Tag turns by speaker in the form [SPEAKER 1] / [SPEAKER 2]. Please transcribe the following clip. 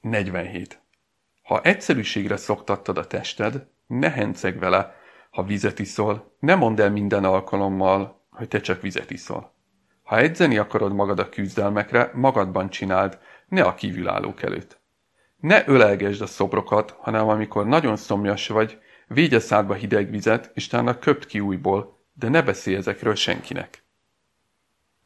[SPEAKER 1] 47. Ha egyszerűségre szoktattad a tested, ne henceg vele, ha vizet iszol, ne mondd el minden alkalommal, hogy te csak vizet iszol. Ha edzeni akarod magad a küzdelmekre, magadban csináld, ne a kívülállók előtt. Ne ölelgesd a szobrokat, hanem amikor nagyon szomjas vagy, végy a szádba hideg vizet, és talán köpt ki újból, de ne beszélj ezekről senkinek.